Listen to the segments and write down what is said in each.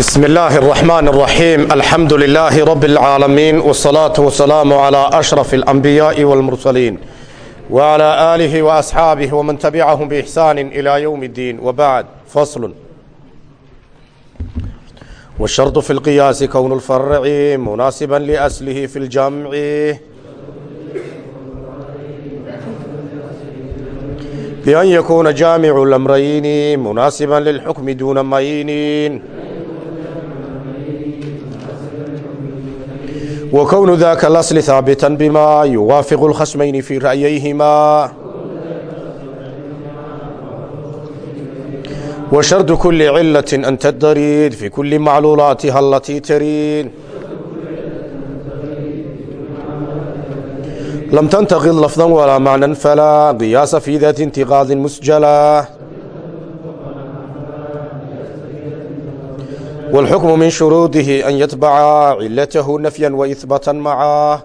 بسم الله الرحمن الرحيم الحمد لله رب العالمين والصلاة والسلام على أشرف الأنبياء والمرسلين وعلى آله وأصحابه ومن تبعهم بإحسان إلى يوم الدين وبعد فصل والشرط في القياس كون الفرع مناسبا لأسله في الجمع بأن يكون جامع الأمرين مناسبا للحكم دون مين وكون ذاك الأصل ثابتا بما يوافق الخصمين في رأييهما وشرط كل علة أن تدريد في كل معلولاتها التي ترين لم تنتقض لفظا ولا معنى فلا قياس في ذات انتقاض مسجلا والحكم من شروطه أن يتبع علته نفيا وإثباتا معه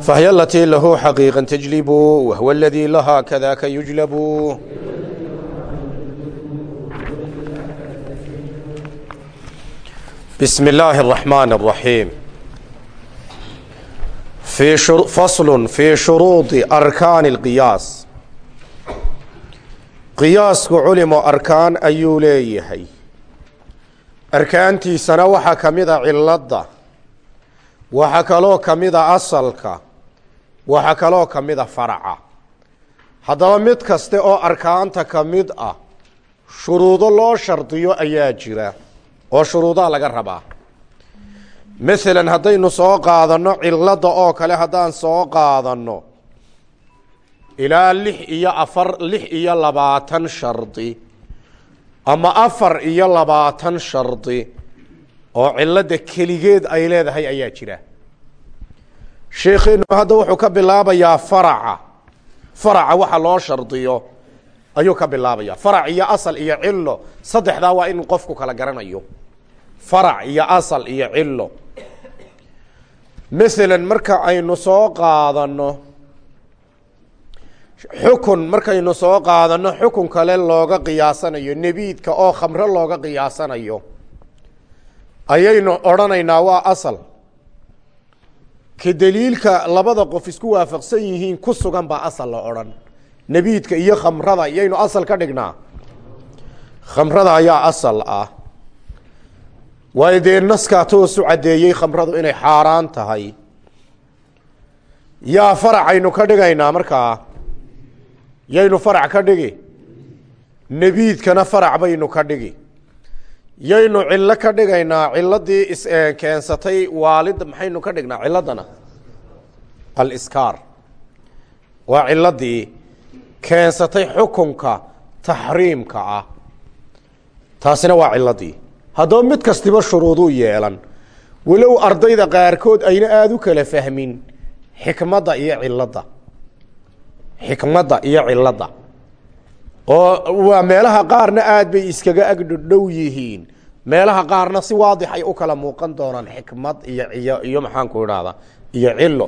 فهي التي له حقيقا تجلب وهو الذي لها كذاك يجلب بسم الله الرحمن الرحيم في شر... فصل في شروط أركان القياس qiyaasku culimo arkaan ayuu leeyahay. Arkaantiisana waxaa ka mid a ciladda waxaa kaloo ka mid a asalka waxaa kaloo ka mid a faraca. Haddaba mid kaste oo arkaanta ka mid ah shuruudo loo shardiyo ayaa jira oo shuruudaha laga rabaa. Masalan haddaynu soo qaadanno ciladda oo kale haddaan soo qaadanno ilaa lix iyo afar lix iyo labaatan shardi. Ama afar iyo labaatan shardi oo cilada keligeed ay leedahay ayaa jira. Sheekheenu hadda wuxuu ka bilaabayaa faraca. Faraca waxa loo shardiyo ayuu ka bilaabaya farac iyo asal iyo cilo saddexdaa waa in qofku kala garanayo. Farac iyo asal iyo cilo masalan marka aynu soo qaadano xukun markaynu soo qaadano xukun kale looga qiyaasanayo nebiidka oo khamro looga qiyaasanayo. Ayaynu odhanaynaa waa asal. Ka daliilka labada qof isku waafaqsan yihiin ku sugan baa asal la odhan. Nebiidka iyo khamrada iyaynu asal ka dhignaa. Khamrada ayaa asal ah. Waayo dee naskaa toosu caddeeyey khamradu inay xaaraan tahay. Yaa faracaynu ka dhigaynaa markaa yaynu farac ka dhigi nebiidkana farac baynu ka dhigi. Yaynu cillo ka dhigaynaa ciladii iskeensatay waalida maxaynu ka dhignaa ciladana aliskaar. Waa ciladii keensatay xukunka taxriimka ah. Taasina waa ciladii haddaba mid kastiba shuruuduu yeelan. Walow ardayda qaarkood ayna aada u kala fahmin xikmadda iyo ciladda xikmadda iyo cilada. Oo waa meelaha qaarna aada bay iskaga agdhodhow yihiin. Meelaha qaarna si waadix ay u kala muuqan doonaan xikmad iyo iyo iyo maxaanku idhahda iyo cilo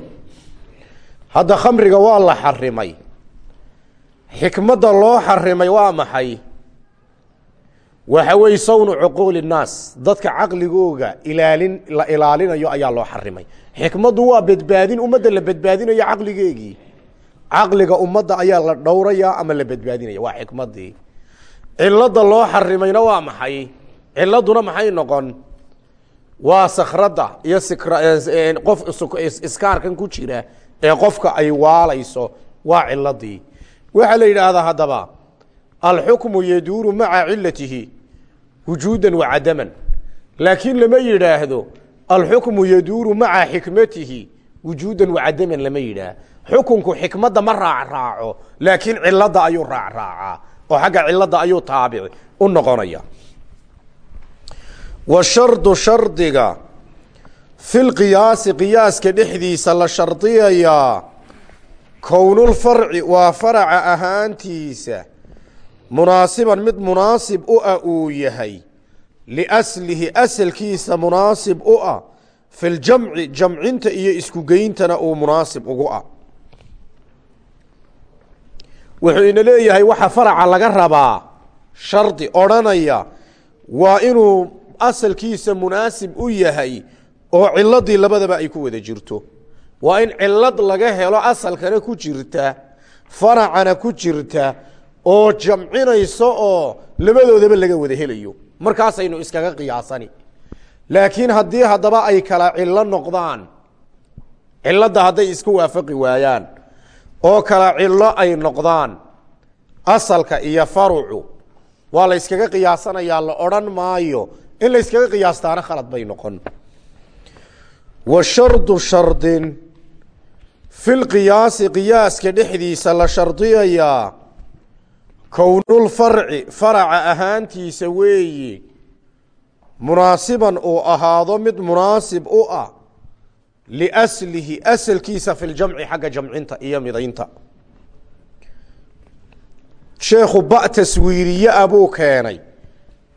hadda khamriga waa la xarimay. Xikmadda loo xarimay waa maxay? Waxa weeye sawnu cuquuli nnaas. Dadka caqligooga ilaalin la ilaalinayo ayaa loo xarimay. Xikmaddu waa badbaadin ummadda la badbaadinayo caqligeegii caqliga ummadda ayaa la dhowrayaa ama la badbaadinaya? Waa xikmadii cilada loo xarimayna waa maxay? Ciladuna maxay noqon? Waa sakradda iyo qof iskaarkan ku jira ee qofka ay waalayso waa ciladii waxaa la yidhaahdaa haddaba alxukmu yaduuru maca cilatihi wujuudan wa cadaman. Laakiin lama yidhaahdo alxukmu yaduuru maca xikmatihi wujuudan wa cadaman lama yidhaah xukunku xikmadda ma raac raaco laakiin cilada ayuu raac raacaa oo xagga cilada ayuu taabici u noqonaya. Wa shardu shardiga fi lqiyaasi qiyaaska dhexdiisa la shardiyayaa kownulfarci waa faraca ahaantiisa. Munaasiban mid munaasib u ah uu yahay. Liaslihi asalkiisa munaasib u ah. Fi ljamci jamcinta iyo isku geyntana uu munaasib ugu ah wuxuu ina leeyahay waxa faraca laga rabaa. Shardi odhanaya waa inuu asalkiisa munaasib u yahay oo ciladii labadaba ay ku wada jirto. Waa in cilad laga helo asalkana ku jirta faracana ku jirta oo jamcinayso oo labadoodaba laga wada helayo. Markaasaynu iskaga qiyaasani. Laakiin haddii haddaba ay kala cilo noqdaan cilada hadday isku waafaqi waayaan oo kala cilo ay noqdaan. Asalka iyo farucu waa la yskaga qiyaasanayaa la odhan maayo. In la yskaga qiyaastaana khalad bay noqon. Wa shardu shardin fi lqiyaasi qiyaaska dhexdiisa la shardiyayaa. Kownulfarci faraca ahaantiisa weeyi. Munaasiban uu ahaado mid munaasib u ah liaslihi asalkiisa fi ljamci xagga jamcinta iyo midaynta sheekhu ba taswiiriye a buu keenay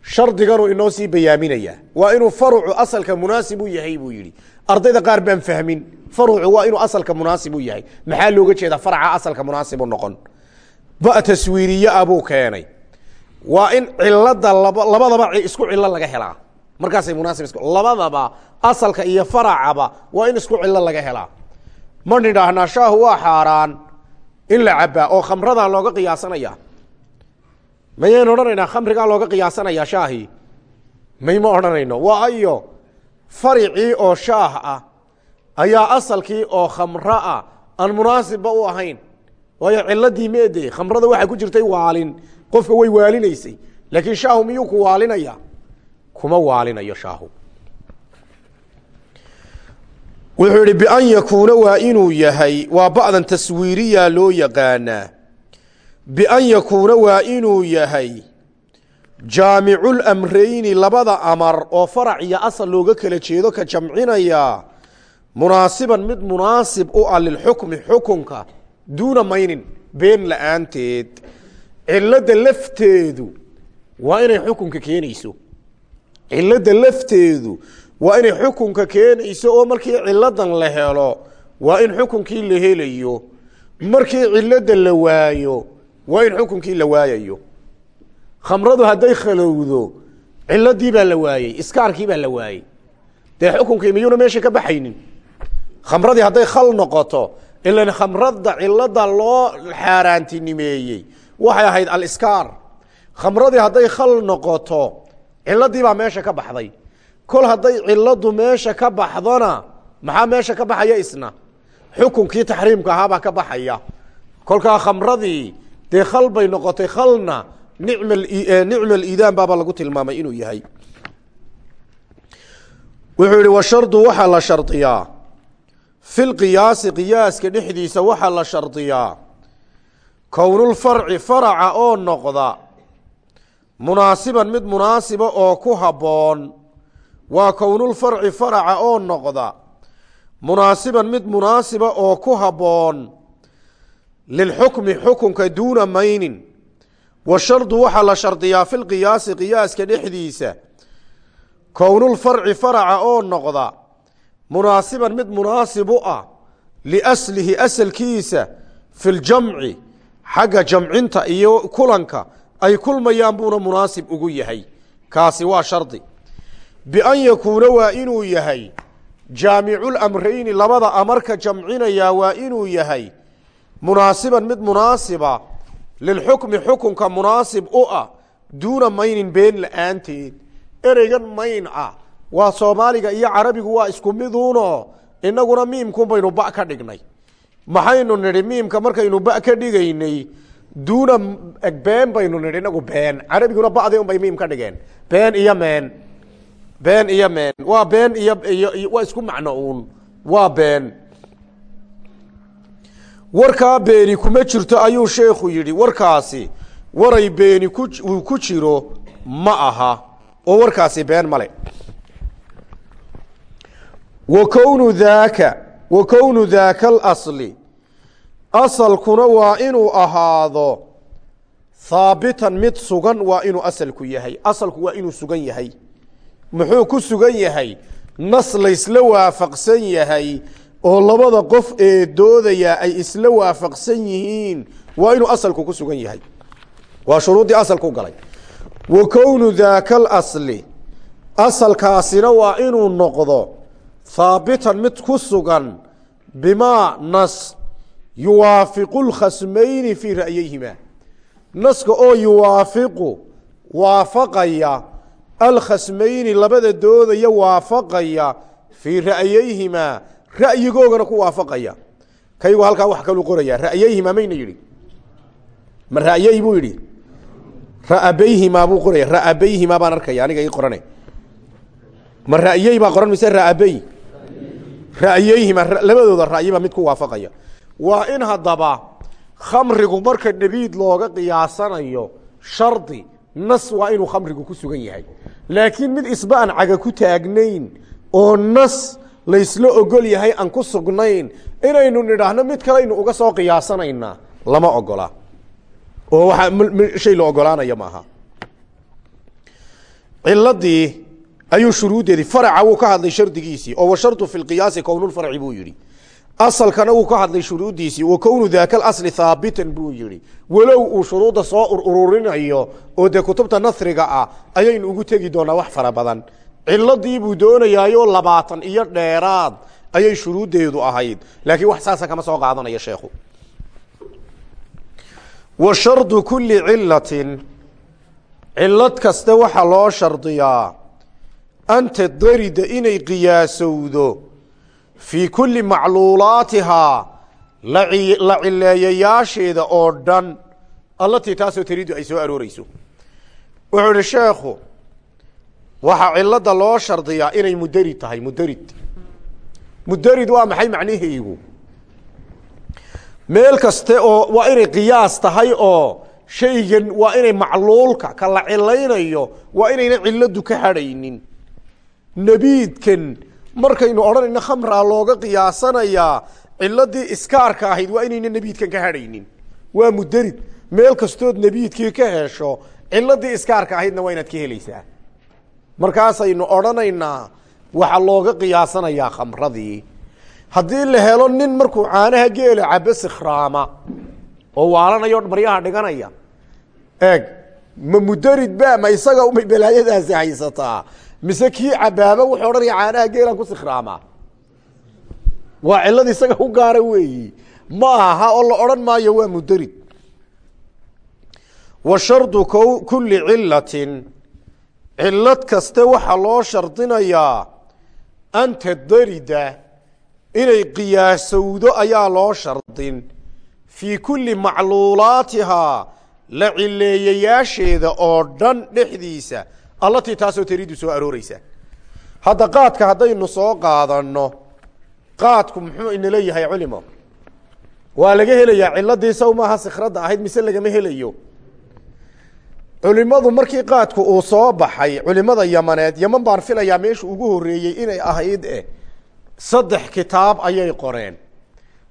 shardiganuu inoo sii bayaaminayaa waa inuu farucu asalka munaasib u yahay buu yidhi ardayda qaar baan fahmin farucu waa inuu asalka munaasib u yahay maxaa looga jeedaa farca asalka munaasibu noqon ba taswiiriye a buu keenay waa in cilada labadaba isku cilo laga helaa markaasay munaasib labadaba asalka iyo faracaba waa in isku cilo laga helaa. Ma nidhaahnaa shaahu waa xaaraan in la cabaa oo khamradaa looga qiyaasanaya. Mayaynu odhanaynaa khamrigaa looga qiyaasanayaa shaahii mayma odhanayno? Waayo faricii oo shaah ah ayaa asalkii oo khamro ah aan munaasibba u ahayn. Waayo ciladii meede khamrada waxaa ku jirtay waalin. Qofka way waalinaysay laakiin shaahu miyuu ku waalinaya kuma waalinayo shaahu. Wuxuu yihi bian yakuuna waa inuu yahay waa bacdan taswiiriya loo yaqaanaa. Bian yakuuna waa inuu yahay jaamiculamrayni labada amar oo farac iyo asal looga kala jeedo ka jamcinaya munaasiban mid munaasib u ah lilxukmi xukunka duuna maynin been la'aanteed. Cilada lafteedu waa inay xukunka keenayso cilada lafteedu waa inay xukunka keenayso oo markii ciladan la helo waa in xukunkii la helayo. Markii cilada la waayo waa in xukunkii la waayayo. Khamradu hadday khalowdo ciladii baa la waayey iskaarkii baa la waayey dee xukunkii miyuuna meesha ka baxaynin? Khamradii hadday khal noqoto ilan khamrada cilada loo xaaraantinimeeyey. Waxay ahayd aliskaar. Khamradii hadday khal noqoto ciladii baa meesha ka baxday. Kol hadday ciladu meesha ka baxdona maxaa meesha ka baxaya isna? Xukunkii taxriimka ahaabaa ka baxaya. Kolkaa khamradii dee khal bay noqotay khalna nicma nicma aliidaan baaba lagu tilmaamay inuu yahay. Wuxuu yihi washardu waxaa la shardiyaa fi lqiyaasi qiyaaska dhexdiisa waxaa la shardiyaa kownulfarci faraca oo noqda munaasiban mid munaasiba oo ku habboon. Waa kownulfarci faraca oo noqda. Munaasiban mid munaasiba oo ku habboon. Lilxukmi xukunka duuna maynin. Washardu waxaa la shardiyaa fi lqiyaasi qiyaaska dhexdiisa. Kownulfarci faraca oo noqda. Munaasiban mid munaasib u ah liaslihi asalkiisa. Fi ljamci xagga jamcinta iyo kulanka ay kulmayaan buuna munaasib ugu yahay. Kaasi waa shardi. Bian yakuuna waa inuu yahay jaamiculamrayni labada amarka jamcinayaa waa inuu yahay munaasiban mid munaasiba lilxukmi xukunka munaasib u ah duuna maynin been la'aanteed. Ereygan mayn ah waa soomaaliga iyo carabigu waa isku miduuno inaguna miimkun baynu ba ka dhignay. Maxaynu nidhi miimka markaynu ba ka dhigaynay duuna been baynu nidhi inagu been. Carabiguna badi un bay miim ka dhigeen. Been iyo meen. Been iyo meen. Waa been iyo iyo waa isku macno uun. Waa been. Warkaa beeni kuma jirto ayuu sheekhu yidhi. Warkaasi waray beeni ku uu ku jiro ma aha. Oo warkaasi been male wa kownu daaka wa kownu daaka alasli asalkuna waa inuu ahaado haabitan mid sugan waa inuu asalku yahay. Asalku waa inuu sugan yahay. Muxuu ku sugan yahay? Nas laysla waafaqsan yahay oo labada qof ee doodaya ay isla waafaqsan yihiin waa inuu asalku ku sugan yahay. Waa shuruuddii asalku galay. Wa kownu daaka alasli asalkaasina waa inuu noqdo haabitan mid ku sugan bimaa nas yuwaafiqu lkhasmayni fii ra'yayhima. Naska oo yuwaafiqu waafaqaya alkhasmayni labada doodaya waafaqaya fii ra'yayhimaa ra'yigoogana ku waafaqaya. Kaygu halkaa wax kalu qoraya ra'yayhimaa mayna yidhi. Ma ra'yay buu yidhi. Ra'abayhimaa buu qoraya ra'abayhimaa baan arkaya aniga ii qorane. Ma ra'yey baa qoran mise ra'abey ra'yeyhimaa labadooda ra'yi mid ku waafaqaya waa in haddaba khamrigu marka nebiid looga qiyaasanayo shardi nas waa inuu khamrigu ku sugan yahay. Laakiin mid isba aan caga ku taagnayn oo nas laysla ogol yahay aan ku sugnayn inaynu nidhaahno mid kalaynu uga soo qiyaasanaynaa lama ogola. Oo waaa shay la ogolaanaya maaha. Ciladii ayuu shuruuddeedii faraca wuu ka hadlay shardigiisii oo washardu fi lqiyaasi kownulfarci buu yidhi asalkana wuu ka hadlay shuruuddiisii wa kownu daaka alasli haabitan buu yihi walow uu shuruudda soo ururinayo oo dee kutubta nasriga ah ayaynu ugu tegi doonaa wax fara badan. Ciladii buu doonayaayoo labaatan iyo dheeraad ayay shuruuddeedu ahayd. Laakiin wax saasa kama soo qaadanaya sheekhu. Wa shardu kulli cilatin cilad kaste waxaa loo shardiyaa an tadarida inay qiyaasowdo fii kulli macluulaatihaa la cileeyayaasheeda oo dhan allatii taasoo tariidu ay soo arooreyso wuxuu idhi sheekhu waxaa cilada loo shardiyaa inay mudarid tahay mudarid mudarid waa maxay macnaheygu meel kaste oo waa inay qiyaas tahay oo shaygan waa inay macluulka ka la cilaynayo waa inayna ciladu ka hadhaynin. Nebiidkan markaynu odhanayno khamraa looga qiyaasanayaa ciladii iskaarka ahayd waa inayna nebiidkan ka hadhaynin. Waa mudarid meel kastood nebiidkii ka hesho ciladii iskaarka ahaydna waa inaad ka helaysaa. Markaasaynu odhanaynaa waxaa looga qiyaasanayaa khamradii. Haddii la helo nin markuu caanaha geela cabo sikhraama oo waalanaya o maryaha dhiganaya eeg ma mudarid ba ma isaga umay balaayadaasi haysataa mise kii cabaaba wuxuu odhanaya caanaha geelaan ku sikraamaa waa cilad isaga u gaara weeyi. Ma aha oo la odhan maayo waa mudarid wa shardu k kuli cilatin cilad kaste waxaa loo shardinayaa an tadarida inay qiyaasowdo ayaa loo shardin. Fii kulli macluulaatihaa la cileeyayaasheeda oo dhan dhexdiisa allatii taasoo tariidu soo arooreysa hadda qaadka haddaynu soo qaadano qaadku muxuu inala yahay culimo? Waa laga helayaa ciladii saw maaha sikradda ahayd mise lagama helayo? Culimadu markii qaadku uu soo baxay culimada yamaneed yaman baan filayaa meeshu ugu horeeyey inay ahayd eh saddex kitaab ayay qoreen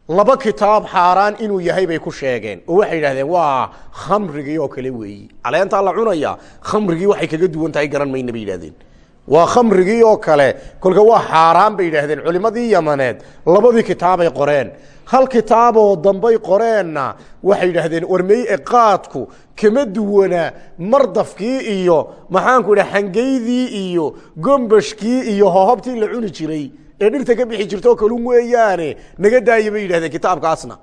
laba kitaab xaaraan inuu yahay bay ku sheegeen. Oo waxay yidhahdeen waa khamrigii oo kale weeyi. Caleentaa la cunaya khamrigii waxay kaga duwan tahay garan mayna bay yidhahdeen waa khamrigii oo kale kolka waa xaaraan bay yidhahdeen culimadii yamaneed. Labadii kitaabay qoreen. Hal kitaaboo dambay qoreenna waxay yidhaahdeen warmey e qaadku kama duwanaa mardafkii iyo maxaanku idha xangeydii iyo gombashkii iyo hohobtii la cuni jiray ee dhirta ka bixi jirto kalun weeyaane naga daaya bay yidhahdeen kitaabkaasna.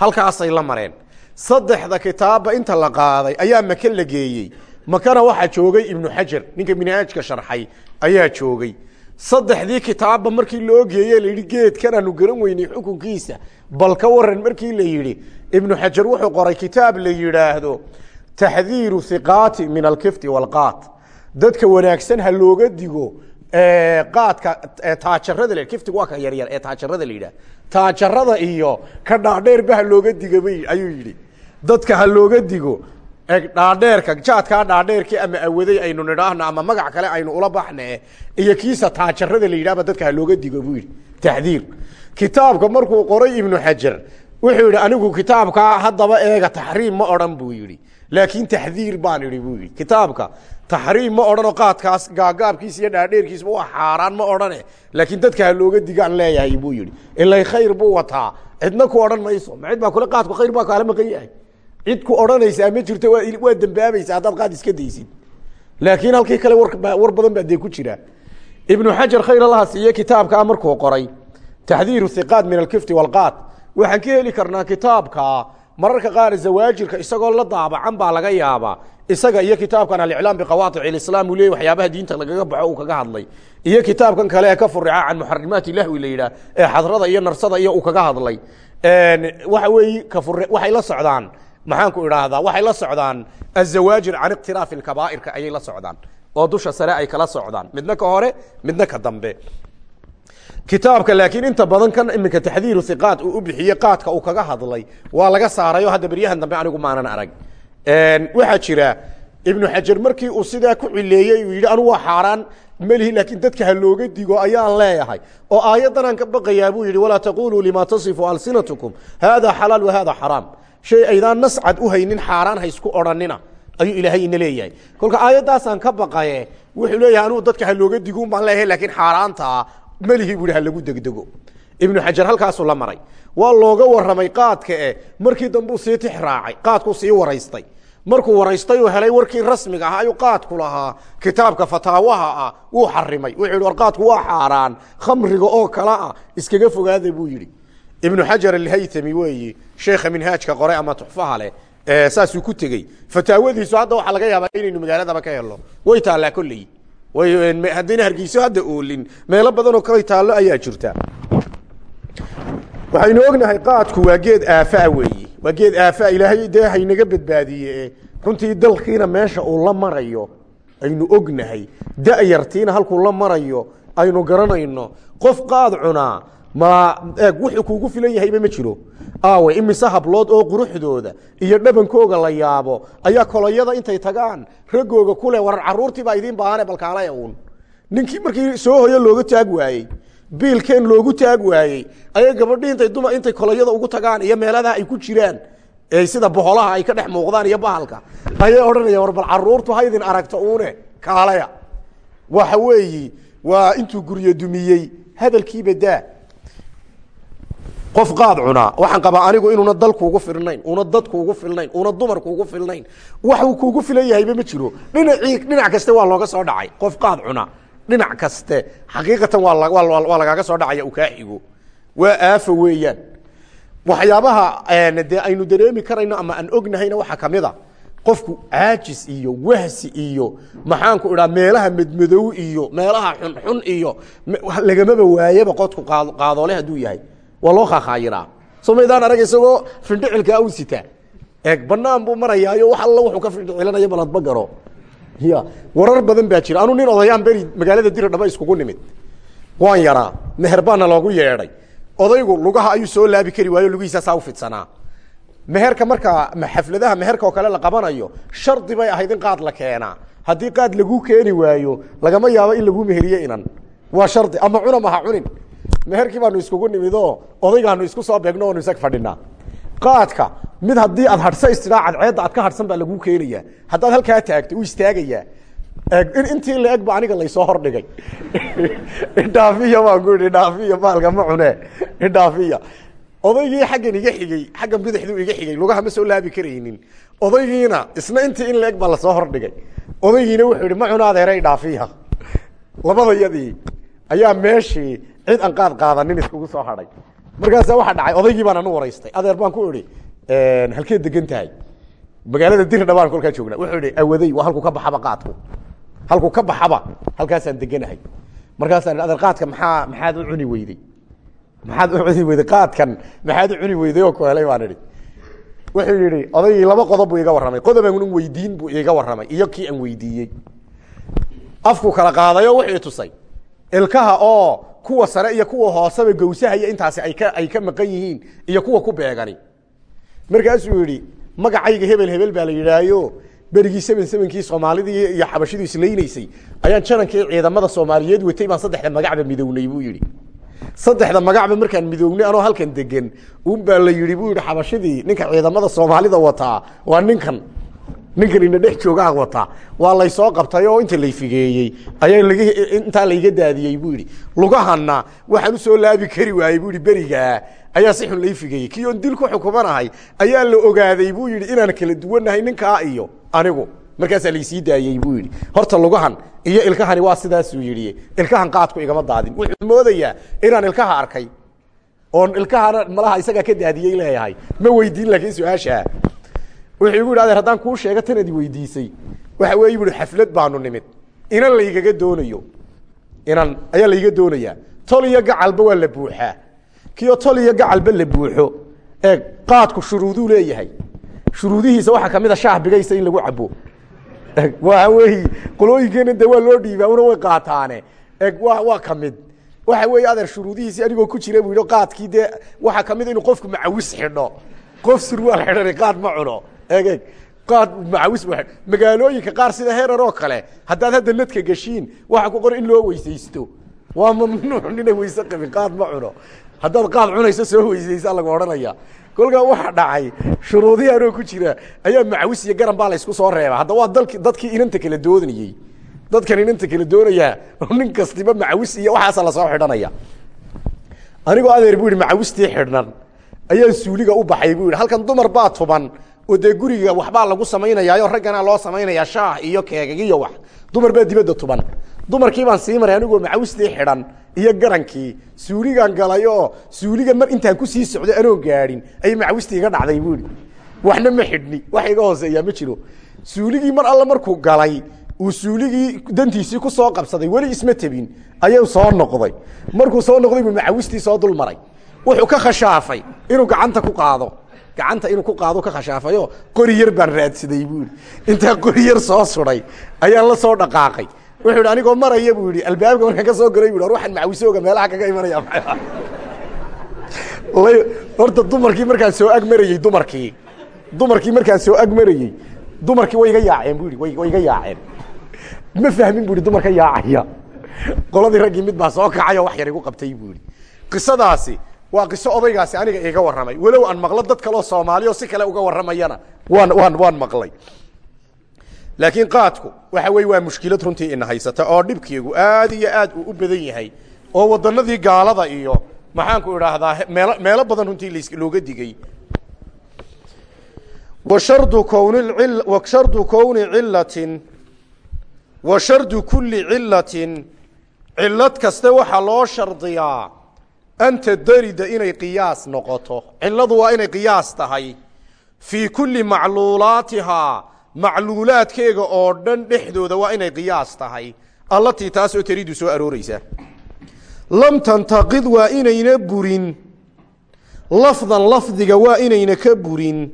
Halkaasay la mareen. Saddexda kitaabba inta la qaaday ayaa maka la geeyey. Makana waxaa joogay ibnu xajar ninka minhaajka sharxay ayaa joogay. Saddexdii kitaabba markii loo geeye la yidhi geedkan aanu garan weynay xukunkiisa. Bal ka waran markii la yidhi ibnu xajar wuxuu qoray kitaab la yidhaahdo taxdiiru hiqaati min alkifti walqaat dadka wanaagsan ha looga digo qaadka taajarada kiftigu waa ka yaryar ee taajarada la yidhah taajarada iyo ka dhaadheerba ha looga diga bay ayuu yidhi. Dadka ha looga digo dhaadheerka jaadkaa dhaadheerki ama awaday aynu nidhaahno ama magac kale aynu ula baxne iyo kiisa taajarada la yidhahba dadka ha looga digo buu yidhi. Taxdiir. Kitaabka markuu qoray ibnu xajar wuxuu yidhi anigu kitaabkaa haddaba eega taxriim ma odhan buu yidhi. Laakiin taxdiir baan idhi buu yidhi. Kitaabka taxriim ma odhanoo qaadkaas gaagaabkiisa iyo dhaadheerkiisba waa xaaraan ma odhane. Laakiin dadka ha looga digaan leeyahay buu yidhi. Ilay khayr buu wataa. Cidna ku odhan mayso. Ma cid baa kule qaadku khayr baa kaala maqan yahay. Cid ku odhanaysaa ma jirto waa dembaabaysa haddaad qaad iska daysid. Laakiin halkii kale war badan baa dee ku jira. Ibnu xajar khayr allaha siiye kitaabkaa markuu qoray. Taxdiiru hiqaat min alkifti walqaat waxaan ka heli karnaa kitaabka. Mararka qaar zawaajirka isagoo la daabacan baa laga yaabaa isaga iyo kitaabkan aliclaam biqawaaic islaam uu leey waxyaabaha diinta lagaga baxo uu kaga hadlay. Iyo kitaabkan kale ee ka furica can muxarimaati lahwi la yidhaah ee xadrada iyo narsada iyo uu kaga hadlay. Waxa weeye kafur waxay la socdaan maxaanku idhaahdaa waxay la socdaan azawaajir can iqtiraafi kabaa'irka ayay la socdaan oo dusha sare ay kala socdaan midna ka hore midna ka dambe. Kitaabka laakiin inta badan kan iminka taxdiiru hiqaat uu u bixiyey qaadka uu kaga hadlay waa laga saarayo hadda beryahan dambe anigu maanan arag waxaa jira ibnu xajar markii uu sidaa ku cileeyey uu yidhi anugu waa xaaraan melihi laakiin dadka ha looga digo ayaan leeyahay. Oo aayaddanaan ka baqayaa buu yidhi walaa taquluu lima tasifu alsinatukum hada xalaal wa hada xaraam. Shay aydaan nascad u haynin xaaraan ha isku odhanina ayuu ilaahay ina leeyahay. Kolka aayaddaasaan ka baqaye wuxuu leeyahay anugu dadka ha looga digun baan leeyahay laakiin xaaraantaa melihi buu ha lagu degdego. Ibnu xajar halkaasuu la maray. Waa looga waramay qaadka eh markii dambuu sii tix raacay qaadkuu sii waraystay markuu waraystay oo helay warkii rasmiga ah ayuu qaadku lahaa. Kitaabka fataawaha ah wuu xarimay wuxuu yidhi war qaadku waa xaaraan khamriga oo kale ah iskaga fogaada buu yidhi. Ibnu xajar alhaytami weeyi sheekha minhaajka qore ama tuxfaha leh saasuu ku tegey. Fataawadiisu hadda waxaa laga yaabaa inaynu magaaladaba ka helno. Way taallaa kolley. Haddayna hargeyso hadda oolin. Meelo badanoo kala taallo ayaa jirta waxaynu ognahay qaadku waa geed aafaa weeyi. Waa geed aafaa. Ilaahay dee haynaga badbaadiye runtii dalkiina meesha uu la marayo aynu ognahay. Da'yartiina halkuu la marayo aynu garanayno. Qof qaad cunaa ma eeg wuxuu kuugu filan yahayba ma jiro. Aawe imise hablood oo quruxdooda iyo dhabankooga la yaabo ayaa koloyada intay tagaan. Raggooga kule warar caruurtii baa idiin baahane balkaalaya uun. Ninkii markii soo hoyo looga taag waayey biilkeen loogu taag waayey. Ayay gabadhii intay duma intay koloyada ugu tagaan iyo meeladaha ay ku jiraan. Sida boholaha ay ka dhex muuqdaan iyo bahalka. Ayay odhanayaan war bal caruurtu haydin aragto uune kaalaya. Waxa weeyi waa intuu guryo dumiyey hadalkiiba daa. Qof qaad cunaa waxaan qabaa anigu inuuna dalkuugu filnayn una dadkuugu filnayn una dumarkuugu filnayn. Waxuu kuugu filan yahayba ma jiro. Dhinacii dhinac kaste waa looga soo dhacay. Qof qaad cunaa dhinac kaste xaqiiqatan waa lagaaga soo dhacaya uu kaa xigo. Waa aafa weeyaan. Waxyaabaha dee aynu dareemi karayno ama aan ognahayna waxaa ka mid a qofku caajis iyo wahsi iyo maxaanku idhaa meelaha medmadow iyo meelaha xunxun iyo lagamaba waayaba qodku qaadoole hadduu yahay. Waa loo kaakaayiraa soo maydaan arag isagoo findhicilkaa u sitaa eeg banaan buu marayaayo wax alla wuxuu ka findhicilanaya baladba garo ya warar badan baa jira. Anu nin odayaan beri magaalada dira dhaba iskugu nimid. Waan yaraa. Meher baana loogu yeedhay. Odaygu lugaha ayuu soo laabi kari waayo lugihiisa saa ufidsanaa meherka markaa xafladaha meherka oo kale la qabanayo shardi bay ahayd in qaad la keenaa. Haddii qaad laguu keeni waayo lagama yaabo in laguu meheriye inan. Waa shardi. Ama cuna maha cunin. Meherkii baanu iskugu nimid oo odaygaanu isku soo beegno oonu isag fadhinaa qaadka mid haddii aad hadhsa istidhaa cadceedda aad ka hadhsan baa laguu keenayaa haddaad halkaa taagto uu istaagayaa intii la eg ba aniga laysoo hordhigay. Idhaafiya baan ku idhaafiya maalka ma cune idhaafiya odaygii xaggan iga xigey xaggan bidixduu iga xigey lugaha ma soo laabi karaynin. Odaygiina isna intii in la eg baa la soo hordhigay. Odaygiina wuxuu yihi ma cuna adeere idhaafiya labadayadii ayaa meeshii cid aan qaad qaadanin iskugu soo hadhay markaasa waxaa dhacay odaygii baan anu waraystay. Adeer baan ku idhi halkeed degan tahay magaalada diri dhabaan kolkaa joogna wuxuu ihi awaday waa halku ka baxaba qaadku. Halku ka baxaba halkaasaan deganahay. Markaasaan adeer qaadka maxaa maxaad u cuni weyday? Maxaad u cuni weyday? Qaadkan maxaad u cuni weyday oo ku helay? Baan idhi. Wuxuu yihi odaygii laba qodob buu iga warramay. Qodobaan weydiin buu iga warramay iyo kii aan weydiiyey. Afku kala qaadayo wuxuu tusay. Ilkaha oo kuwa sare iyo kuwa hooseba gawsahaya intaasi ay ka maqan yihiin iyo kuwa ku beegani. Markaasuu yihi magacayga hebel hebel baa la yidhaayo berigii seven sevenkii soomaalidii iyo xabashidu islaynaysay ayaan janankii ciidamada soomaaliyeed watay baan saddexda magacba midownay buu yihi saddexda magacba markaan midownay anoo halkan degan un baa la yihi buu yihi xabashidii ninka ciidamada soomaalida wataa waa ninkan ninkan ina dhex joogaa wataa waa laysoo qabtay oo inta layfigeeyey ayaa intaa layga daadiyey buu yihi lugahana waxaan u soo laabi kari waayey buu yihi berigaa ayaa si xun layfigeeyey kii oon dil ku xukumanahay ayaa la ogaaday buu yihi inaan kala duwanahay ninkaa iyo anigu. Markaasaa laysii daayey buu yidhi. Horta lugahan iyo ilkahani waa sidaasuu yidhi. Ilkahan qaadku igama daadin. Wuxuu moodayaa inaan ilkaha arkay. Oon ilkahana malaha isagaa ka daadiyey leeyahay ma weydiin laakiin su'aashaa wuxuu igu yidhi adeer haddaan kuu sheega tanadi weydiisay. Waxa weeye bu xaflad baanu nimid. Inan laygaga doonayo. Inan ayaa layga doonayaa. Tol iyo gacalba waa la buuxaa. Kiyo tol iyo gacalba la buuxo. Ee qaadku shuruuduu leeyahay. Shuruudihiisa waxaa ka mid a shaah bigaysa in lagu cabo waa wey qolooyinkeena de loo dhiibaa una way qaataane. Eg wa waa ka mid waxa weeye adeer shuruudihiisi anigoo ku jira bu yidhi qaadkii dee waxaa qofku macawis xidho. Qof surwaal xidhani qaad ma cuno eg eg qaad macawis ma magaalooyinka qaar sida herar oo kale haddaad hadda nadka geshiin waxaa ku qoran in loo weysaysto. Waa mamnuuc nina weyse qabin qaad ma cuno. Haddaad qaad cunayso soo weysaysa lagu odhanaya. Kolkaa waxa dhacay shuruudihii anoo ku jira ayaa macawis iyo garan baa laysku soo reeba hadda waa dalki dadkii inanta kala doonayey. Dadkan inanta kala doonayaa nin kastiba macawis iyo waxaasa la soo xidhanaya. Anigoo adeer bu yihi macawistii xidhnan. Ayaa suuliga u baxay bu yihi halkan dumar baa tuban oo dee guriga waxbaa lagu samaynayaayo raggana loo samaynayaa shaah iyo keegag iyo wax. Dumar baa dibadda tuban. Dumarkii baan sii maray anigoo macawistii xidhan iyo garankii. Suuligaan galay oo suuliga mar intaan ku sii socday anoo gaadhin ayay macawistii iga dhacday bu ihi waxna ma xidhni wax iga hooseeyaa ma jiro. Suuligii mar alle markuu galay uu suuligii dantiisii ku soo qabsaday weli isma tebin ayuu soo noqday. Markuu soo noqday buu macawistii soo dul maray wuxuu ka khashaafay inuu gacanta ku qaado gacanta inuu ku qaado ka khashaafayo qori yar baan raadsaday buu yihi intaa qori yar soo suday ayaan la soo dhaqaaqay. Wuxuu yidhi anigoo maraya buu yidhi albaabka markaan ka soo galay bu yhi or waxaan macawisooga meelaha kaga imanaya horta dumarkii markaan soo ag marayey dumarkii. Dumarkii markaan soo ag marayey dumarkii way iga yaaceen bu yihi way iga yaaceen. Ma fahmin bu yihi dumarka yaacaya. Qoladii raggii mid baa soo kacay oo wax yar igu qabtay bu yihi qisadaasi waa qiso odaygaasi aniga iga warramay. Walow aan maqlo dad kaleo soomaali oo si kale uga warramayana. Waan waan waan maqlay. Laakiin qaadku waxa weye waa mushkilad runtii ina haysata oo dhibkeegu aad iyo aad uu u badan yahay oo wadanadii gaalada iyo maxaanku idhaahdaa meelo meelo badan runtii las looga digay. Wa shardu kowni wa shardu kowni cilatin wa shardu kuli cilatin cilad kaste waxaa loo shardiyaa an tadarida inay qiyaas noqoto. Ciladu waa inay qiyaas tahay. Fii kuli macluulaatihaa macluulaadkeega oo dhan dhexdooda waa inay qiyaas tahay. Allatii taas oo taridu soo arooreysa lam tantaqid waa inayna burin. Lafdan lafdiga waa inayna ka burin.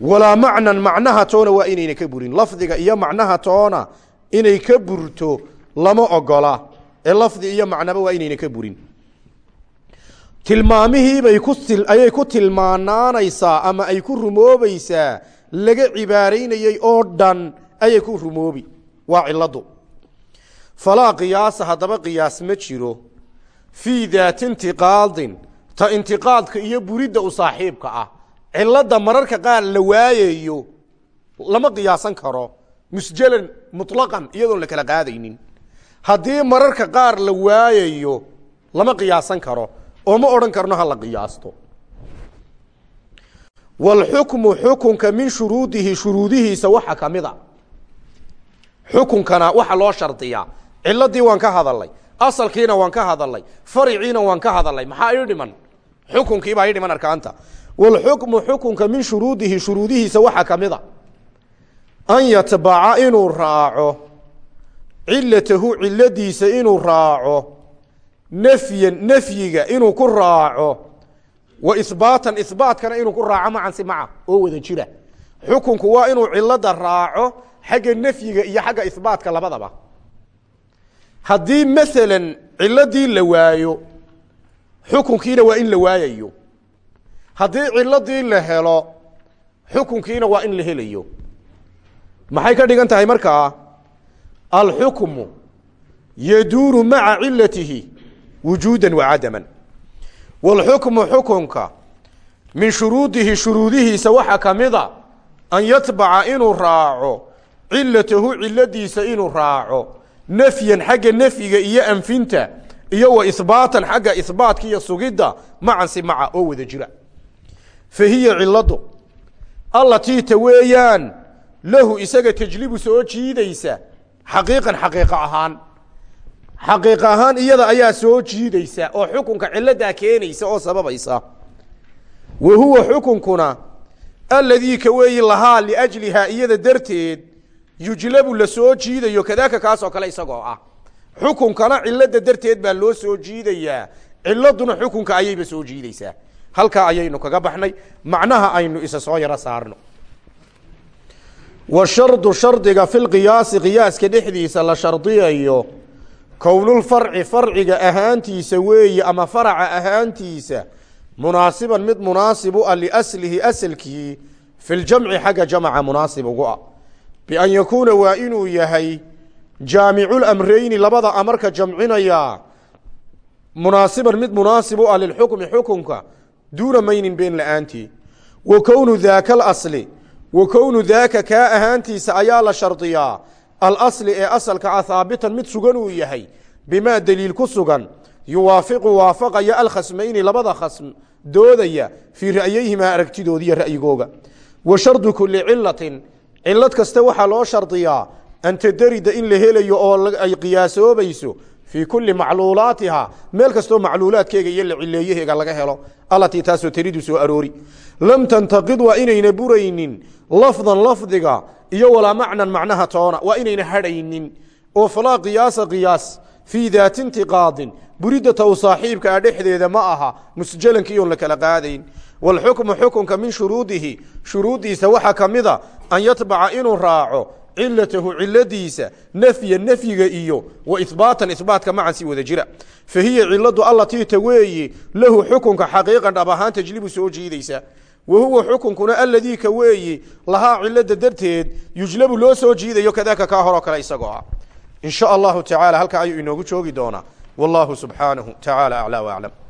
Walaa macnan macnaha toona waa inayna ka burin. Lafdiga iyo macnaha toona inay ka burto lama ogola. Ee lafdi iyo macnaba waa inayna ka burin tilmaamihiibay ayay ku tilmaanaanaysaa ama ay ku rumoobaysaa laga cibaaraynayey oo dhan ayay ku rumoobi. Waa ciladu falaa qiyaasa haddaba qiyaas ma jiro. Fii daati intiqaadin ta intiqaadka iyo buridda u saaxiibka ah. Cilada mararka qaar la waayayo lama qiyaasan karo. Musjalan muطlaqan iyadoon la kala qaadaynin. Haddii mararka qaar la waayayo lama qiyaasan karo oo ma odhan karno ha la qiyaasto. Wاlxukmu xukunka min shuruudihi shuruudihiisa waxa kamida xukunkana waxa loo shardiyaa. Ciladii waan ka hadalnay asalkiina waan ka hadalnay fariciina waan ka hadalnay maxaa ii dhiman? Xukunkiibaa ii dhiman arkaanta wاlxukmu xukunka min shuruudihi shuruudihiisa waxa kamida an yatbaca inuu raaco cilatahu ciladiisa inuu raaco nafyan nafyiga inuu ku raaco wa ihbaatan ihbaatkana inuu ku raaco macan si maca oo wada jira. Xukunku waa inuu cilada raaco xagga nafyiga iyo xagga ihbaatka labadaba. Haddii maalan ciladii la waayo xukunkiina waa in la waayayo. Haddii ciladii la helo xukunkiina waa in la helayo. Maxay ka dhigan tahay markaa? Alxukmu yaduuru maca cilatihi wujuuda wacadaman wاlxukmu xukunka min shuruudihi shuruudihiisa waxaa kamida an yatbaca inuu raaco cilatahu ciladiisa inuu raaco nafyan xagga nafyiga iyo anfinta iyo wa ihbaatan xagga ihbaatka iyo sugidda macan si maca oo wada jira. Fa hiya ciladu allatii ta weeyaan lahu isaga tajlibu soo jiidaysa xaqiiqan xaqiiqa ahaan xaqiiq ahaan iyada ayaa soo jiidaysa oo xukunka ciladaa keenaysa oo sababaysa. Wa huwa xukunkuna aladii ka weeyi lahaa liajlihaa iyada darteed yujlabu la soo jiidayo kadaaka kaasoo kale isagoo ah. Xukunkana cilada darteed baa loo soo jiidayaa. Ciladuna xukunka ayayba soo jiidaysaa. Halkaa ayaynu kaga baxnay macnaha aynu isa soo yaro saarno. Wa shardu shardiga fi lqiyaasi qiyaaska dhexdiisa la shardiyayo kownulfarci farciga ahaantiisa weeye ama faraca ahaantiisa munaasiban mid munaasib u ah liaslihi asalkii fi ljamci xagga jamca munaasib ugu ah. Bian yakuuna waa inuu yahay jaamiculamreyni labada amarka jamcinaya munaasiban mid munaasib u ah lilxukmi xukunka duuna maynin been la'aantii wa kownu daaka alasli wa kownu daaka kaa ahaantiisa ayaa la shardiyaa alasli ee asalka ah haabitan mid sugan uu yahay bimaa deliil ku sugan yuwaafiqu waafaqaya alkhasmayni labada khasm doodaya fii ra'yayhimaa aragtidoodiiyo ra'yigooga. Wa shardu kuli cilatin cilad kasta waxaa loo shardiyaa an tadarida in la helayo oo ay qiyaasoobayso fii kuli macluulaatiha meel kastoo macluulaadkeega iyo la cileeyaheega laga helo alatii taasoo taridu soo aroori. Lam tantaqid waa inayna buraynin lafdan lafdiga iyo walaa macnan macnaha toona waa inayna hadhaynin. Oo falaa qiyaasa qiyaas fii daati intiqaadin buridda tow saaxiibka a dhexdeeda ma aha musjalanka iyoon la kala qaadayn. Waalxukmu xukunka min shuruudihi shuruuddiisa waxaa ka mida an yatbaca inuu raaco cilatahu ciladiisa nafya nafyiga iyo wa ihbaatan ihbaatka macan si wada jira. Fa hiya ciladu allatii ta lahu xukunka xaqiiqan dhab ahaan tajlibu soo jiidaysa. Wa huwa xukunkuna aladii ka weeyi lahaa cilada darteed yujlabu loo soo jiidayo kadaaka kaa horoo kale isagoo ah. In sha allahu tacaala halkaa ayuu inoogu joogi doonaa. Wallahu subxaanahu tacaala aclaa waclam